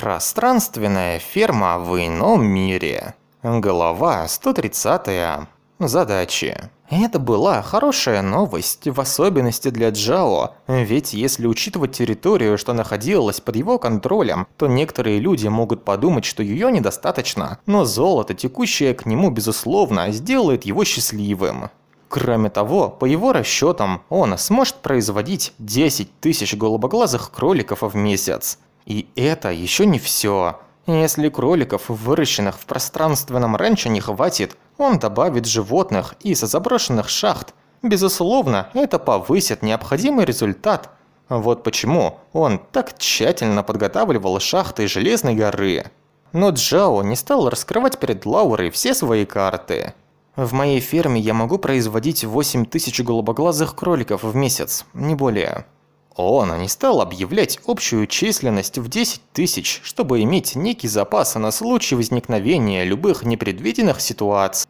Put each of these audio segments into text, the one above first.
Пространственная ферма в ином мире. Глава 130. Задачи. Это была хорошая новость, в особенности для Джао, ведь если учитывать территорию, что находилась под его контролем, то некоторые люди могут подумать, что ее недостаточно, но золото, текущее к нему, безусловно, сделает его счастливым. Кроме того, по его расчетам, он сможет производить 10 тысяч голубоглазых кроликов в месяц. И это еще не все. Если кроликов, выращенных в пространственном ранчо, не хватит, он добавит животных из заброшенных шахт. Безусловно, это повысит необходимый результат. Вот почему он так тщательно подготавливал шахты Железной горы. Но Джао не стал раскрывать перед Лаурой все свои карты. В моей ферме я могу производить 8 тысяч голубоглазых кроликов в месяц, не более. Он не стал объявлять общую численность в 10 тысяч, чтобы иметь некий запас на случай возникновения любых непредвиденных ситуаций.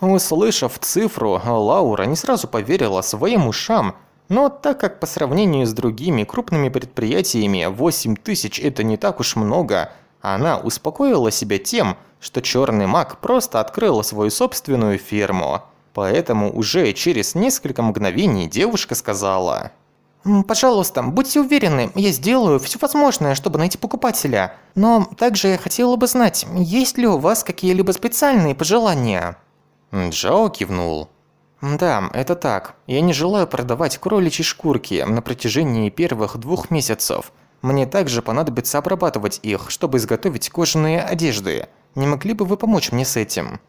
Услышав цифру, Лаура не сразу поверила своим ушам, но так как по сравнению с другими крупными предприятиями 8 тысяч это не так уж много, она успокоила себя тем, что черный маг просто открыл свою собственную ферму. Поэтому уже через несколько мгновений девушка сказала... Пожалуйста, будьте уверены, я сделаю все возможное, чтобы найти покупателя. Но также я хотела бы знать, есть ли у вас какие-либо специальные пожелания?» Джао кивнул. «Да, это так. Я не желаю продавать кроличьи шкурки на протяжении первых двух месяцев. Мне также понадобится обрабатывать их, чтобы изготовить кожаные одежды. Не могли бы вы помочь мне с этим?»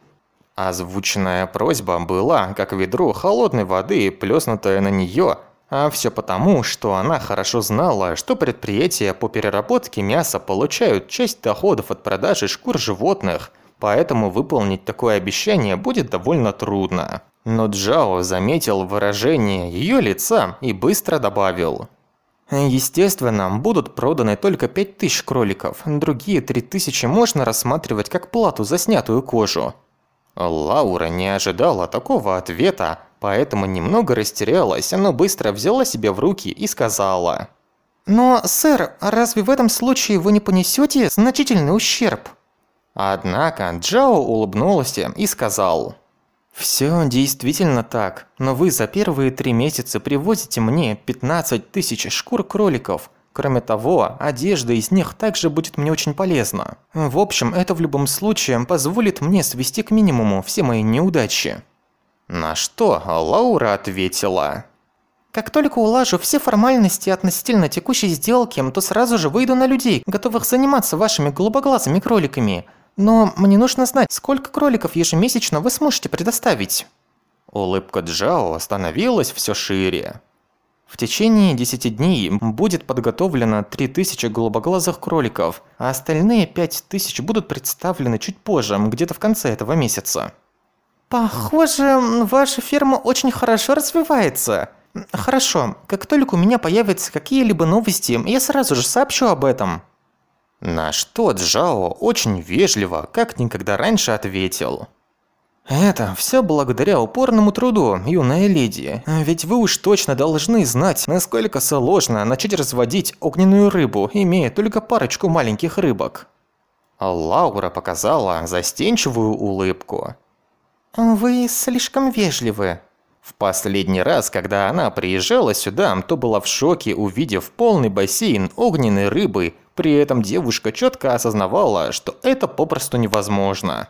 Озвученная просьба была, как ведро холодной воды, плеснутая на нее а все потому, что она хорошо знала, что предприятия по переработке мяса получают часть доходов от продажи шкур животных, поэтому выполнить такое обещание будет довольно трудно. Но Джао заметил выражение ее лица и быстро добавил. Естественно, будут проданы только 5000 кроликов, другие 3000 можно рассматривать как плату за снятую кожу. Лаура не ожидала такого ответа, поэтому немного растерялась, но быстро взяла себя в руки и сказала. «Но, сэр, разве в этом случае вы не понесете значительный ущерб?» Однако Джао улыбнулся и сказал. «Всё действительно так, но вы за первые три месяца привозите мне 15 тысяч шкур кроликов. Кроме того, одежда из них также будет мне очень полезна. В общем, это в любом случае позволит мне свести к минимуму все мои неудачи». На что Лаура ответила. «Как только улажу все формальности относительно текущей сделки, то сразу же выйду на людей, готовых заниматься вашими голубоглазыми кроликами. Но мне нужно знать, сколько кроликов ежемесячно вы сможете предоставить». Улыбка Джао становилась все шире. В течение 10 дней будет подготовлено 3000 голубоглазых кроликов, а остальные 5000 будут представлены чуть позже, где-то в конце этого месяца. Похоже, ваша ферма очень хорошо развивается. Хорошо, как только у меня появятся какие-либо новости, я сразу же сообщу об этом. На что Джао очень вежливо, как никогда раньше ответил. Это все благодаря упорному труду, юная леди. Ведь вы уж точно должны знать, насколько сложно начать разводить огненную рыбу, имея только парочку маленьких рыбок. Лаура показала застенчивую улыбку. «Вы слишком вежливы». В последний раз, когда она приезжала сюда, то была в шоке, увидев полный бассейн огненной рыбы. При этом девушка четко осознавала, что это попросту невозможно.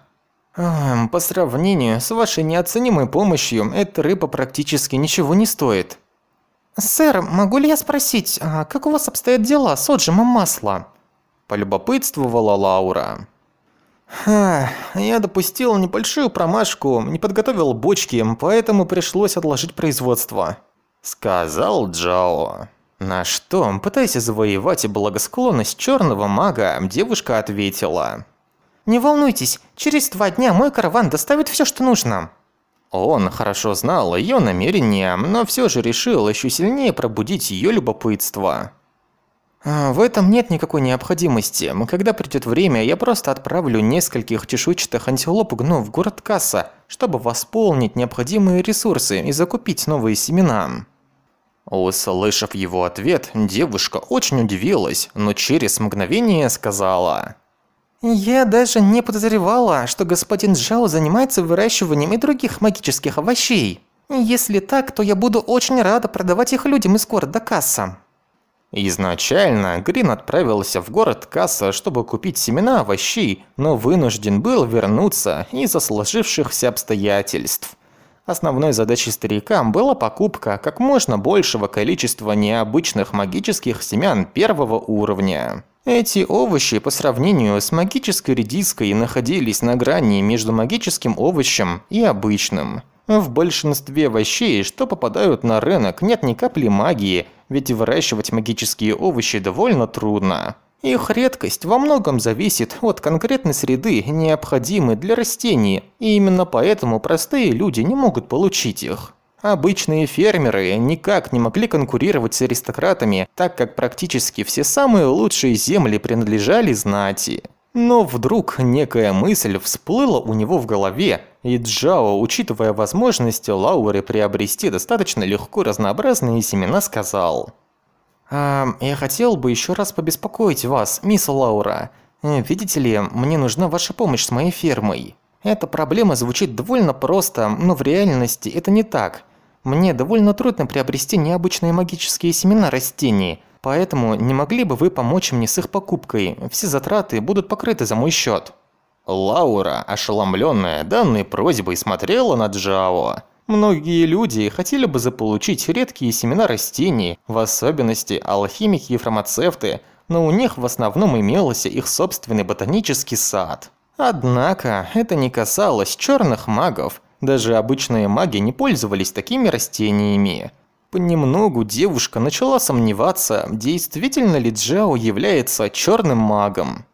По сравнению с вашей неоценимой помощью, эта рыба практически ничего не стоит. «Сэр, могу ли я спросить, а как у вас обстоят дела с отжимом масла?» Полюбопытствовала Лаура. Ха, я допустил небольшую промашку, не подготовил бочки, поэтому пришлось отложить производство. Сказал Джао. На что, пытаясь завоевать благосклонность черного мага, девушка ответила. «Не волнуйтесь, через два дня мой караван доставит все, что нужно». Он хорошо знал ее намерения, но все же решил еще сильнее пробудить ее любопытство. А, в этом нет никакой необходимости. Когда придет время, я просто отправлю нескольких чешуйчатых антилоп гну в город Касса, чтобы восполнить необходимые ресурсы и закупить новые семена. Услышав его ответ, девушка очень удивилась, но через мгновение сказала. «Я даже не подозревала, что господин Джао занимается выращиванием и других магических овощей. Если так, то я буду очень рада продавать их людям из города Касса». Изначально Грин отправился в город Касса, чтобы купить семена овощей, но вынужден был вернуться из-за сложившихся обстоятельств. Основной задачей старика была покупка как можно большего количества необычных магических семян первого уровня. Эти овощи по сравнению с магической редиской находились на грани между магическим овощем и обычным. В большинстве овощей, что попадают на рынок, нет ни капли магии, ведь выращивать магические овощи довольно трудно. Их редкость во многом зависит от конкретной среды, необходимой для растений, и именно поэтому простые люди не могут получить их. Обычные фермеры никак не могли конкурировать с аристократами, так как практически все самые лучшие земли принадлежали знати. Но вдруг некая мысль всплыла у него в голове, и Джао, учитывая возможности Лауры приобрести достаточно легко разнообразные семена, сказал. «А, я хотел бы еще раз побеспокоить вас, мисс Лаура. Видите ли, мне нужна ваша помощь с моей фермой. Эта проблема звучит довольно просто, но в реальности это не так. Мне довольно трудно приобрести необычные магические семена растений – Поэтому не могли бы вы помочь мне с их покупкой? Все затраты будут покрыты за мой счет. Лаура, ошеломленная данной просьбой, смотрела на Джао. Многие люди хотели бы заполучить редкие семена растений, в особенности алхимики и фармацевты, но у них в основном имелся их собственный ботанический сад. Однако это не касалось черных магов, даже обычные маги не пользовались такими растениями. Понемногу девушка начала сомневаться, действительно ли Джао является черным магом.